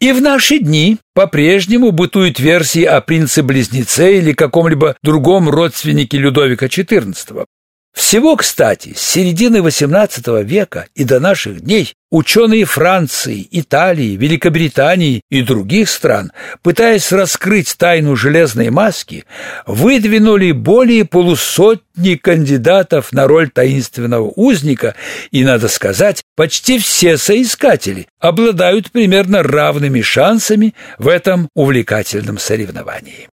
И в наши дни по-прежнему бытуют версии о принце-близнеце или каком-либо другом родственнике Людовика XIV. Всего, кстати, с середины XVIII века и до наших дней ученые Франции, Италии, Великобритании и других стран, пытаясь раскрыть тайну железной маски, выдвинули более полусотни кандидатов на роль таинственного узника, и, надо сказать, почти все соискатели обладают примерно равными шансами в этом увлекательном соревновании.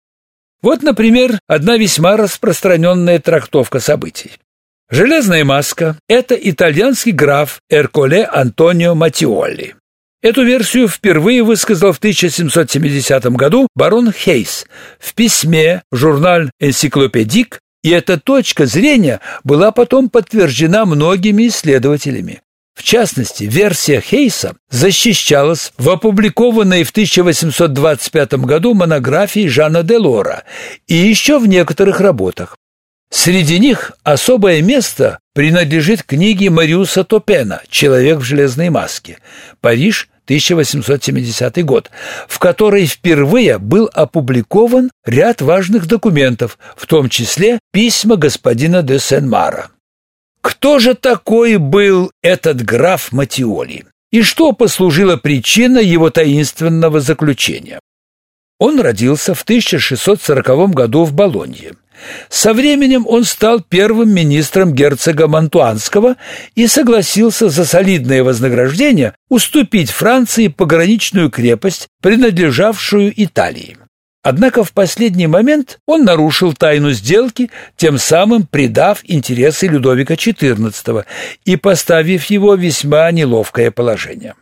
Вот, например, одна весьма распространенная трактовка событий. Железная маска – это итальянский граф Эрколе Антонио Матиолли. Эту версию впервые высказал в 1770 году барон Хейс в письме в журнал «Энциклопедик», и эта точка зрения была потом подтверждена многими исследователями. В частности, версия Хейса защищалась в опубликованной в 1825 году монографии Жана Делора и еще в некоторых работах. Среди них особое место принадлежит книге Мариуса Топена «Человек в железной маске. Париж, 1870 год», в которой впервые был опубликован ряд важных документов, в том числе письма господина де Сен-Мара. Кто же такой был этот граф Матиоли? И что послужило причиной его таинственного заключения? Он родился в 1640 году в Болонье. Со временем он стал первым министром герцога Мантуанского и согласился за солидное вознаграждение уступить Франции пограничную крепость, принадлежавшую Италии. Однако в последний момент он нарушил тайну сделки, тем самым предав интересы Людовика XIV и поставив его в весьма неловкое положение.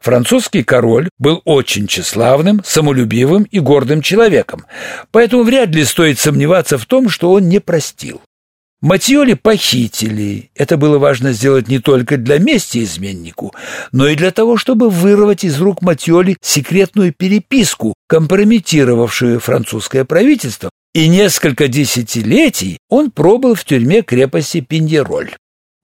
Французский король был очень тщеславным, самолюбивым и гордым человеком, поэтому вряд ли стоит сомневаться в том, что он не простил. Матиоли похитили. Это было важно сделать не только для мести изменнику, но и для того, чтобы вырвать из рук Матиоли секретную переписку, компрометировавшую французское правительство, и несколько десятилетий он пробыл в тюрьме крепости Пиньероль.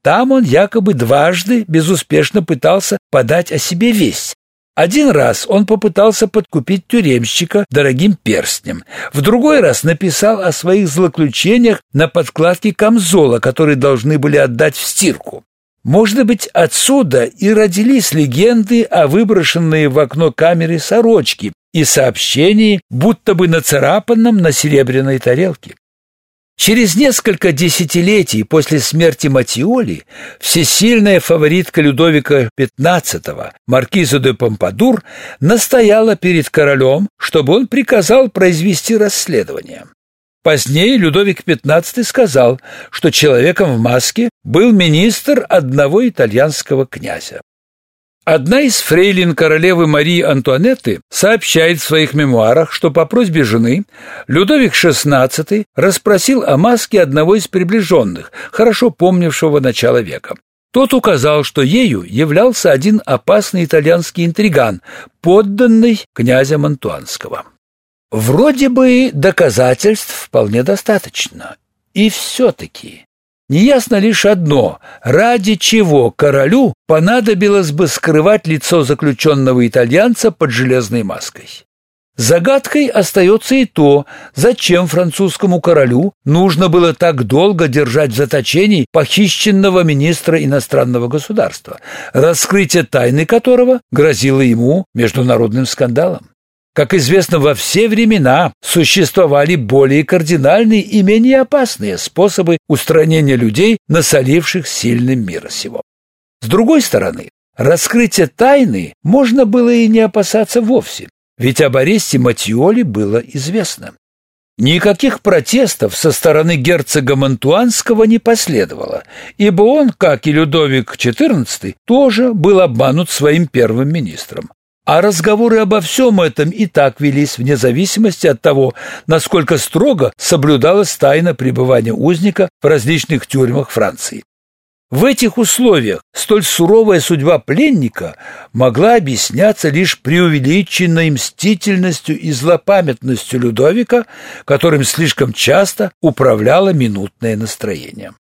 Там он якобы дважды безуспешно пытался подать о себе весть. Один раз он попытался подкупить тюремщика дорогим перстнем. В другой раз написал о своих злоключениях на подкладке камзола, которые должны были отдать в стирку. Может быть, отсюда и родились легенды о выброшенной в окно камеры сорочки и сообщении, будто бы нацарапанном на серебряной тарелке. Через несколько десятилетий после смерти Матиоли всесильная фаворитка Людовика XV, маркиза де Помпадур, настояла перед королем, чтобы он приказал произвести расследование. Позднее Людовик XV сказал, что человеком в маске был министр одного итальянского князя. Одна из фрейлин королевы Марии Антуанетты сообщает в своих мемуарах, что по просьбе жены Людовик XVI расспросил о маске одного из приближенных, хорошо помнившего начало века. Тот указал, что ею являлся один опасный итальянский интриган, подданный князя Мантуанского. Вроде бы доказательств вполне достаточно. И все-таки Неясно лишь одно, ради чего королю понадобилось бы скрывать лицо заключенного итальянца под железной маской. Загадкой остается и то, зачем французскому королю нужно было так долго держать в заточении похищенного министра иностранного государства, раскрытие тайны которого грозило ему международным скандалом. Как известно, во все времена существовали более кардинальные и менее опасные способы устранения людей, насоливших сильным мира сего. С другой стороны, раскрытие тайны можно было и не опасаться вовсе, ведь об аресте Матиоли было известно. Никаких протестов со стороны герцога Мантуанского не последовало, ибо он, как и Людовик XIV, тоже был обманут своим первым министром. А разговоры обо всем этом и так велись вне зависимости от того, насколько строго соблюдалась тайна пребывания узника в различных тюрьмах Франции. В этих условиях столь суровая судьба пленника могла объясняться лишь преувеличенной мстительностью и злопамятностью Людовика, которым слишком часто управляло минутное настроение.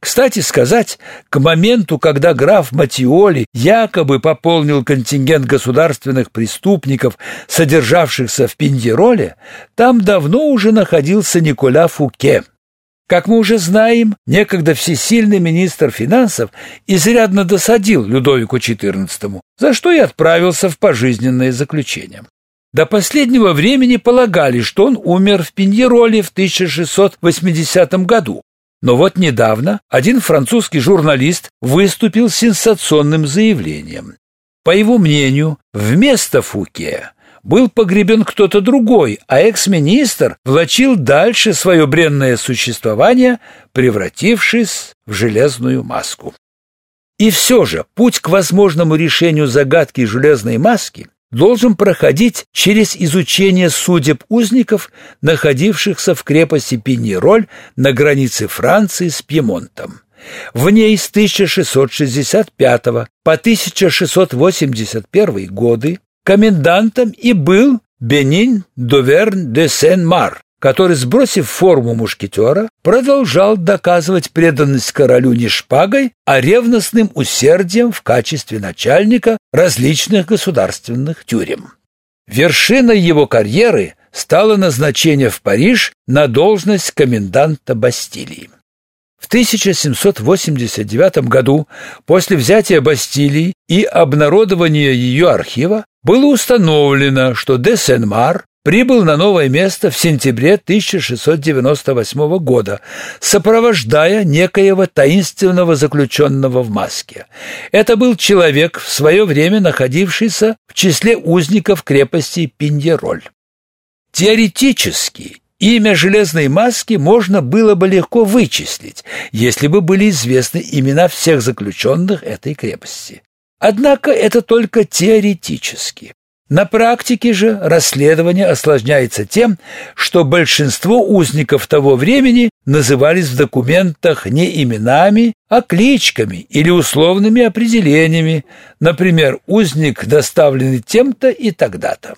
Кстати сказать, к моменту, когда граф Матиоли якобы пополнил контингент государственных преступников, содержавшихся в Пиньероле, там давно уже находился Николя Фуке. Как мы уже знаем, некогда всесильный министр финансов изрядно досадил Людовику XIV, за что и отправился в пожизненное заключение. До последнего времени полагали, что он умер в Пиньероле в 1680 году, но вот недавно один французский журналист выступил с сенсационным заявлением. По его мнению, вместо Фуке был погребен кто-то другой, а экс-министр влачил дальше свое бренное существование, превратившись в железную маску. И все же путь к возможному решению загадки железной маски должен проходить через изучение судеб узников, находившихся в крепости Пиньероль на границе Франции с Пьемонтом. В ней с 1665 по 1681 годы комендантом и был Бенин Доверн де Сен-Мар, который, сбросив форму мушкетера, продолжал доказывать преданность королю не шпагой, а ревностным усердием в качестве начальника различных государственных тюрем. Вершиной его карьеры стало назначение в Париж на должность коменданта Бастилии. В 1789 году, после взятия Бастилии и обнародования ее архива, было установлено, что де Сен-Мар прибыл на новое место в сентябре 1698 года, сопровождая некоего таинственного заключенного в маске. Это был человек, в свое время находившийся в числе узников крепости Пиньероль. Теоретически имя железной маски можно было бы легко вычислить, если бы были известны имена всех заключенных этой крепости. Однако это только теоретически. На практике же расследование осложняется тем, что большинство узников того времени назывались в документах не именами, а кличками или условными определениями, например, узник, доставленный тем-то и тогда-то.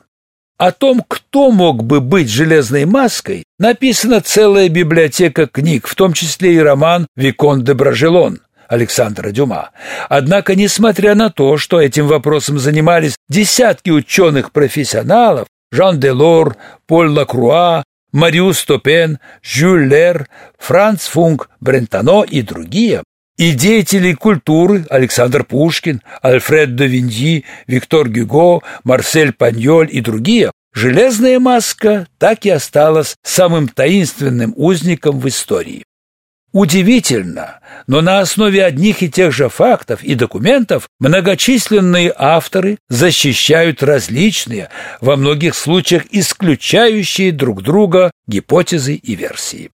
О том, кто мог бы быть железной маской, написана целая библиотека книг, в том числе и роман «Викон де Бражелон», Александра Дюма. Однако, несмотря на то, что этим вопросом занимались десятки ученых-профессионалов, Жан Делор, Поль Лакруа, Мариус Топен, Жюль Лер, Франц Функ, Брентано и другие, и деятели культуры Александр Пушкин, Альфред де Винди, Виктор Гюго, Марсель Паньоль и другие, железная маска так и осталась самым таинственным узником в истории. Удивительно, но на основе одних и тех же фактов и документов многочисленные авторы защищают различные, во многих случаях исключающие друг друга гипотезы и версии.